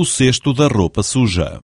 o cesto da roupa suja.